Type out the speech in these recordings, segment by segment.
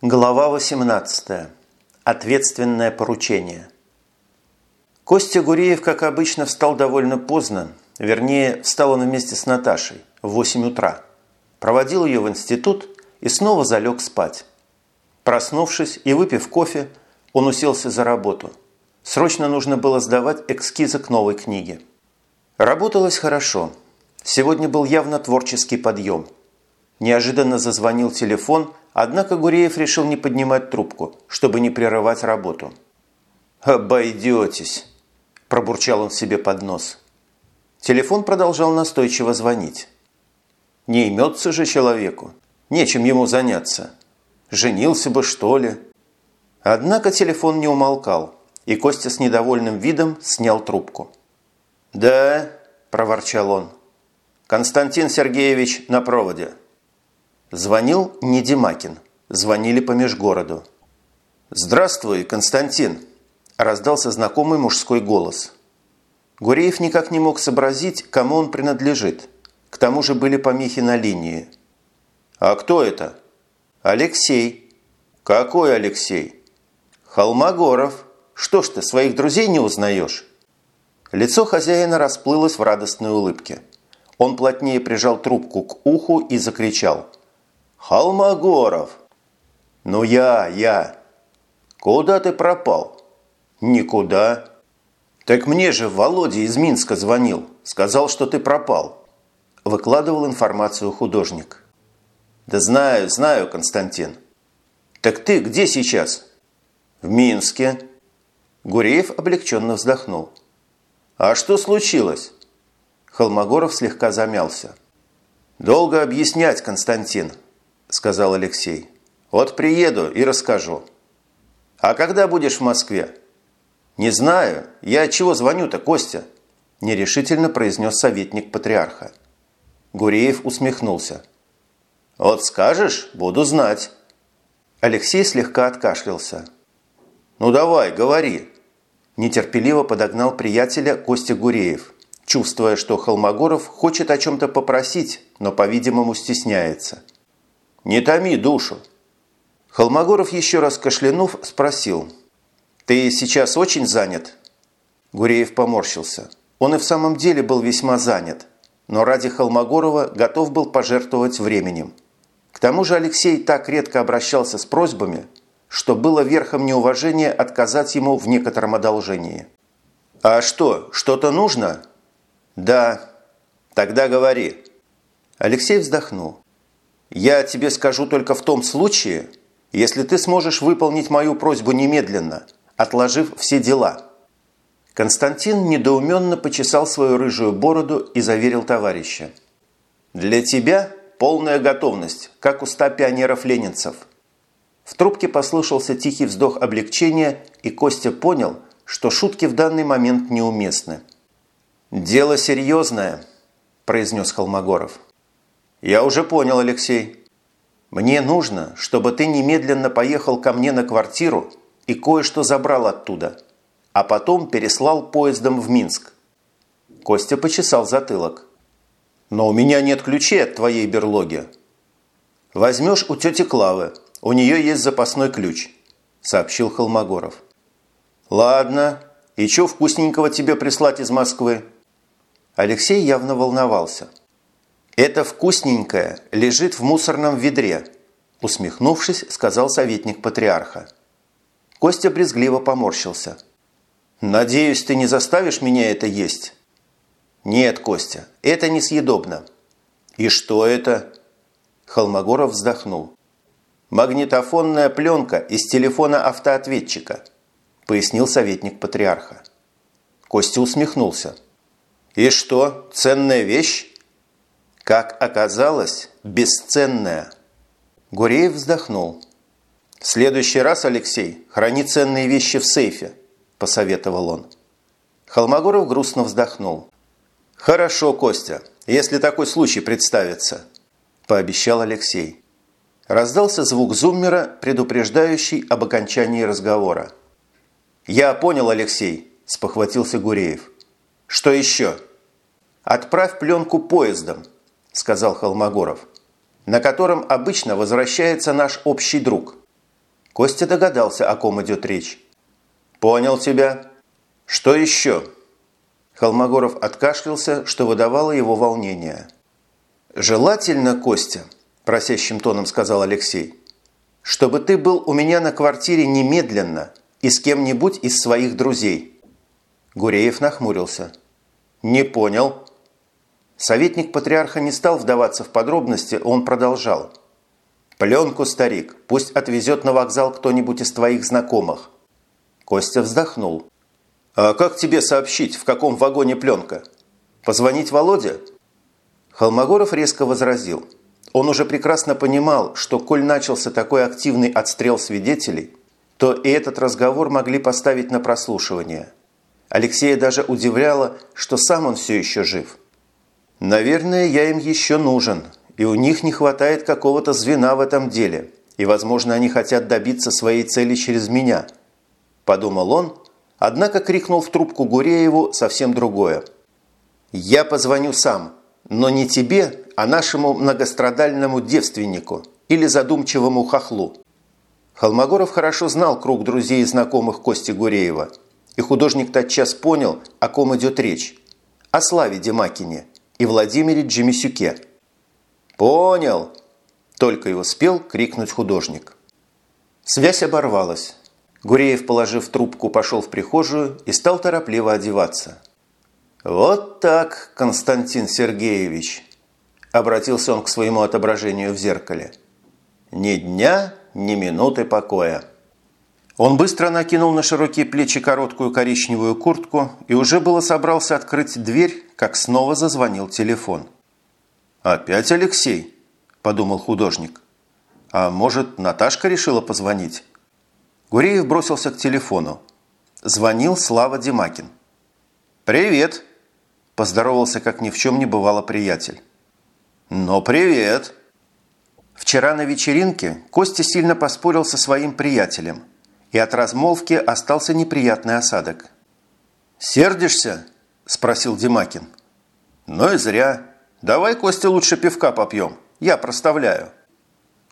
Глава 18. Ответственное поручение. Костя Гуреев, как обычно, встал довольно поздно, вернее, встал он вместе с Наташей в 8 утра. Проводил ее в институт и снова залег спать. Проснувшись и выпив кофе, он уселся за работу. Срочно нужно было сдавать эскизы к новой книге. Работалось хорошо. Сегодня был явно творческий подъем. Неожиданно зазвонил телефон, однако Гуреев решил не поднимать трубку, чтобы не прерывать работу. «Обойдетесь!» – пробурчал он себе под нос. Телефон продолжал настойчиво звонить. Не имется же человеку, нечем ему заняться. Женился бы, что ли? Однако телефон не умолкал, и Костя с недовольным видом снял трубку. «Да», – проворчал он, – «Константин Сергеевич на проводе». Звонил не Димакин, звонили по межгороду. «Здравствуй, Константин!» – раздался знакомый мужской голос. Гуреев никак не мог сообразить, кому он принадлежит. К тому же были помехи на линии. «А кто это?» «Алексей». «Какой Алексей?» «Холмогоров. Что ж ты, своих друзей не узнаешь?» Лицо хозяина расплылось в радостной улыбке. Он плотнее прижал трубку к уху и закричал – «Холмогоров!» «Ну я, я!» «Куда ты пропал?» «Никуда!» «Так мне же Володя из Минска звонил. Сказал, что ты пропал». Выкладывал информацию художник. «Да знаю, знаю, Константин». «Так ты где сейчас?» «В Минске». Гуреев облегченно вздохнул. «А что случилось?» Холмогоров слегка замялся. «Долго объяснять, Константин. – сказал Алексей. «Вот приеду и расскажу». «А когда будешь в Москве?» «Не знаю. Я чего звоню-то, Костя?» – нерешительно произнес советник патриарха. Гуреев усмехнулся. «Вот скажешь, буду знать». Алексей слегка откашлялся. «Ну давай, говори!» Нетерпеливо подогнал приятеля Костя Гуреев, чувствуя, что Холмогоров хочет о чем-то попросить, но, по-видимому, стесняется. Не томи душу. Холмогоров, еще раз кашлянув, спросил. «Ты сейчас очень занят?» Гуреев поморщился. Он и в самом деле был весьма занят, но ради Холмогорова готов был пожертвовать временем. К тому же Алексей так редко обращался с просьбами, что было верхом неуважения отказать ему в некотором одолжении. «А что, что-то нужно?» «Да». «Тогда говори». Алексей вздохнул. Я тебе скажу только в том случае, если ты сможешь выполнить мою просьбу немедленно, отложив все дела». Константин недоуменно почесал свою рыжую бороду и заверил товарища. «Для тебя полная готовность, как у ста пионеров-ленинцев». В трубке послышался тихий вздох облегчения, и Костя понял, что шутки в данный момент неуместны. «Дело серьезное», – произнес Холмогоров. «Я уже понял, Алексей. Мне нужно, чтобы ты немедленно поехал ко мне на квартиру и кое-что забрал оттуда, а потом переслал поездом в Минск». Костя почесал затылок. «Но у меня нет ключей от твоей берлоги». «Возьмешь у тети Клавы, у нее есть запасной ключ», – сообщил Холмогоров. «Ладно, и что вкусненького тебе прислать из Москвы?» Алексей явно волновался – «Это вкусненькое лежит в мусорном ведре», усмехнувшись, сказал советник патриарха. Костя брезгливо поморщился. «Надеюсь, ты не заставишь меня это есть?» «Нет, Костя, это несъедобно». «И что это?» Холмогоров вздохнул. «Магнитофонная пленка из телефона автоответчика», пояснил советник патриарха. Костя усмехнулся. «И что, ценная вещь?» Как оказалось, бесценная. Гуреев вздохнул. «В следующий раз, Алексей, храни ценные вещи в сейфе», – посоветовал он. Холмогоров грустно вздохнул. «Хорошо, Костя, если такой случай представится», – пообещал Алексей. Раздался звук зуммера, предупреждающий об окончании разговора. «Я понял, Алексей», – спохватился Гуреев. «Что еще?» «Отправь пленку поездом», сказал Холмогоров, на котором обычно возвращается наш общий друг. Костя догадался, о ком идет речь. «Понял тебя. Что еще?» Холмогоров откашлялся, что выдавало его волнение. «Желательно, Костя», – просящим тоном сказал Алексей, – «чтобы ты был у меня на квартире немедленно и с кем-нибудь из своих друзей». Гуреев нахмурился. «Не понял». Советник патриарха не стал вдаваться в подробности, он продолжал. «Пленку, старик, пусть отвезет на вокзал кто-нибудь из твоих знакомых». Костя вздохнул. «А как тебе сообщить, в каком вагоне пленка? Позвонить Володе?» Холмогоров резко возразил. Он уже прекрасно понимал, что коль начался такой активный отстрел свидетелей, то и этот разговор могли поставить на прослушивание. Алексея даже удивляло, что сам он все еще жив. «Наверное, я им еще нужен, и у них не хватает какого-то звена в этом деле, и, возможно, они хотят добиться своей цели через меня», – подумал он, однако крикнул в трубку Гурееву совсем другое. «Я позвоню сам, но не тебе, а нашему многострадальному девственнику или задумчивому хохлу. Холмогоров хорошо знал круг друзей и знакомых Кости Гуреева, и художник тотчас понял, о ком идет речь. О Славе Демакине и Владимире Джемисюке. «Понял!» – только и успел крикнуть художник. Связь оборвалась. Гуреев, положив трубку, пошел в прихожую и стал торопливо одеваться. «Вот так, Константин Сергеевич!» – обратился он к своему отображению в зеркале. «Ни дня, ни минуты покоя». Он быстро накинул на широкие плечи короткую коричневую куртку и уже было собрался открыть дверь, как снова зазвонил телефон. «Опять Алексей?» – подумал художник. «А может, Наташка решила позвонить?» Гуреев бросился к телефону. Звонил Слава Демакин. «Привет!» Поздоровался, как ни в чем не бывало приятель. «Ну, привет!» Вчера на вечеринке Костя сильно поспорил со своим приятелем, и от размолвки остался неприятный осадок. «Сердишься?» – спросил Димакин. «Ну и зря. Давай, Костя, лучше пивка попьем. Я проставляю».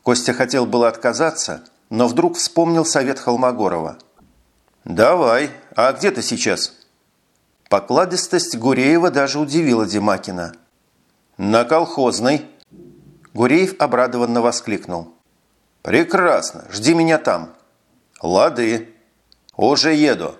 Костя хотел было отказаться, но вдруг вспомнил совет Холмогорова. «Давай. А где ты сейчас?» Покладистость Гуреева даже удивила Димакина. «На колхозной!» Гуреев обрадованно воскликнул. «Прекрасно! Жди меня там!» «Лады! Уже еду!»